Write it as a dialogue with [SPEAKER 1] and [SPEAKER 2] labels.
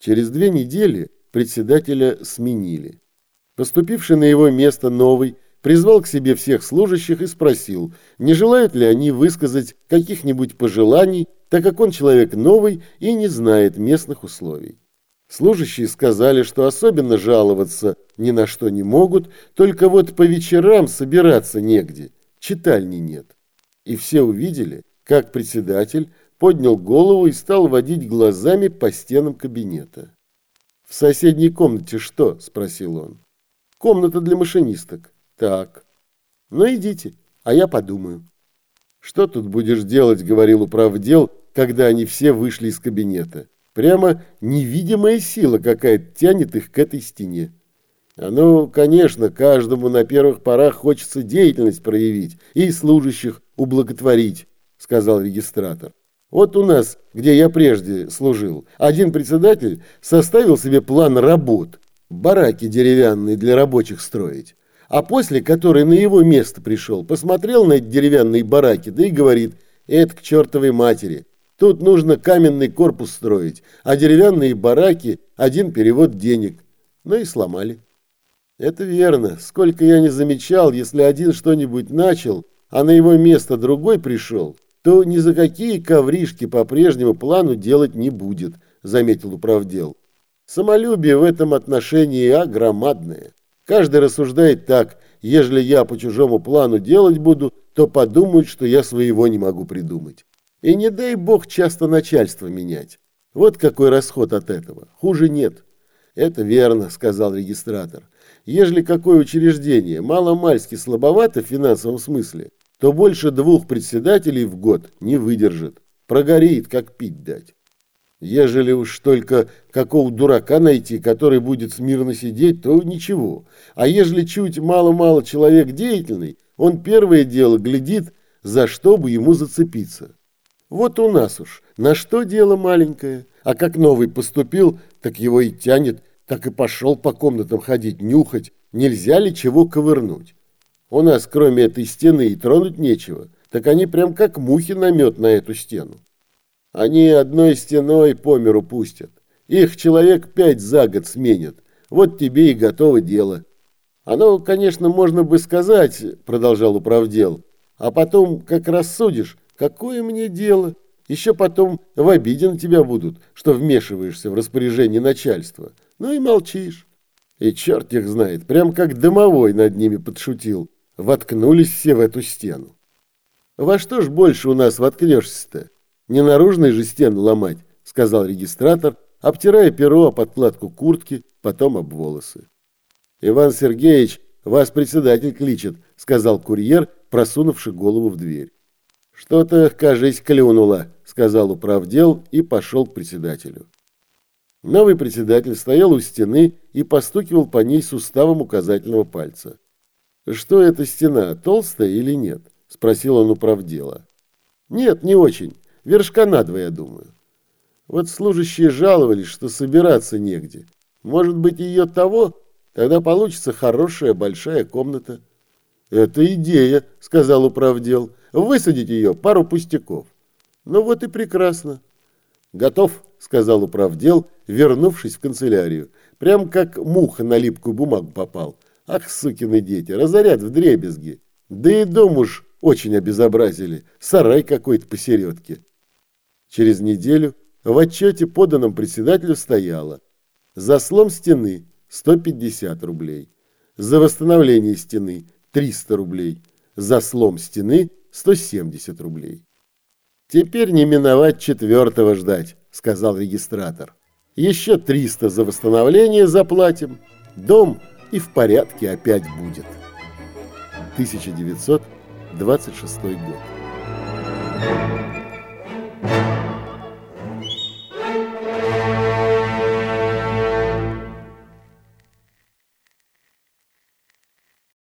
[SPEAKER 1] Через две недели председателя сменили. Поступивший на его место новый призвал к себе всех служащих и спросил, не желают ли они высказать каких-нибудь пожеланий, так как он человек новый и не знает местных условий. Служащие сказали, что особенно жаловаться ни на что не могут, только вот по вечерам собираться негде, читальни нет. И все увидели, как председатель поднял голову и стал водить глазами по стенам кабинета. «В соседней комнате что?» – спросил он. «Комната для машинисток». «Так». «Ну идите, а я подумаю». «Что тут будешь делать?» – говорил управдел, когда они все вышли из кабинета. Прямо невидимая сила какая-то тянет их к этой стене. А ну, конечно, каждому на первых порах хочется деятельность проявить и служащих ублаготворить, сказал регистратор. Вот у нас, где я прежде служил, один председатель составил себе план работ, бараки деревянные для рабочих строить. А после, который на его место пришел, посмотрел на эти деревянные бараки, да и говорит, это к чертовой матери. Тут нужно каменный корпус строить, а деревянные бараки – один перевод денег. Ну и сломали. Это верно. Сколько я не замечал, если один что-нибудь начал, а на его место другой пришел – то ни за какие ковришки по прежнему плану делать не будет, заметил управдел. Самолюбие в этом отношении огромадное. Каждый рассуждает так, ежели я по чужому плану делать буду, то подумают, что я своего не могу придумать. И не дай бог часто начальство менять. Вот какой расход от этого. Хуже нет. Это верно, сказал регистратор. Ежели какое учреждение мало-мальски слабовато в финансовом смысле, то больше двух председателей в год не выдержит. Прогорит, как пить дать. Ежели уж только какого дурака найти, который будет смирно сидеть, то ничего. А ежели чуть мало-мало человек деятельный, он первое дело глядит, за что бы ему зацепиться. Вот у нас уж на что дело маленькое. А как новый поступил, так его и тянет, так и пошел по комнатам ходить, нюхать, нельзя ли чего ковырнуть. У нас, кроме этой стены, и тронуть нечего. Так они прям как мухи на мед на эту стену. Они одной стеной по миру пустят. Их человек пять за год сменят. Вот тебе и готово дело. Оно, конечно, можно бы сказать, продолжал управдел, а потом, как рассудишь, какое мне дело? Еще потом в обиде на тебя будут, что вмешиваешься в распоряжение начальства. Ну и молчишь. И черт их знает, прям как домовой над ними подшутил воткнулись все в эту стену. «Во что ж больше у нас воткнешься-то? Не наружной же стену ломать», — сказал регистратор, обтирая перо о подкладку куртки, потом об волосы. «Иван Сергеевич, вас председатель кличет», — сказал курьер, просунувший голову в дверь. «Что-то, кажись, клюнуло», — сказал управдел и пошел к председателю. Новый председатель стоял у стены и постукивал по ней суставом указательного пальца. «Что эта стена, толстая или нет?» – спросил он у правдела. «Нет, не очень. Вершка на два, я думаю». Вот служащие жаловались, что собираться негде. Может быть, ее того? Тогда получится хорошая большая комната. «Это идея», — сказал управдел. «Высадить ее пару пустяков». «Ну вот и прекрасно». «Готов», — сказал управдел, вернувшись в канцелярию. Прям как муха на липкую бумагу попал. Ах, сукины дети, разорят в дребезги. Да и дом уж очень обезобразили, сарай какой-то посередке. Через неделю в отчете, поданном председателю, стояло за слом стены 150 рублей, за восстановление стены 300 рублей, за слом стены 170 рублей. «Теперь не миновать четвертого ждать», — сказал регистратор. «Еще 300 за восстановление заплатим. Дом и в порядке опять будет. 1926 год.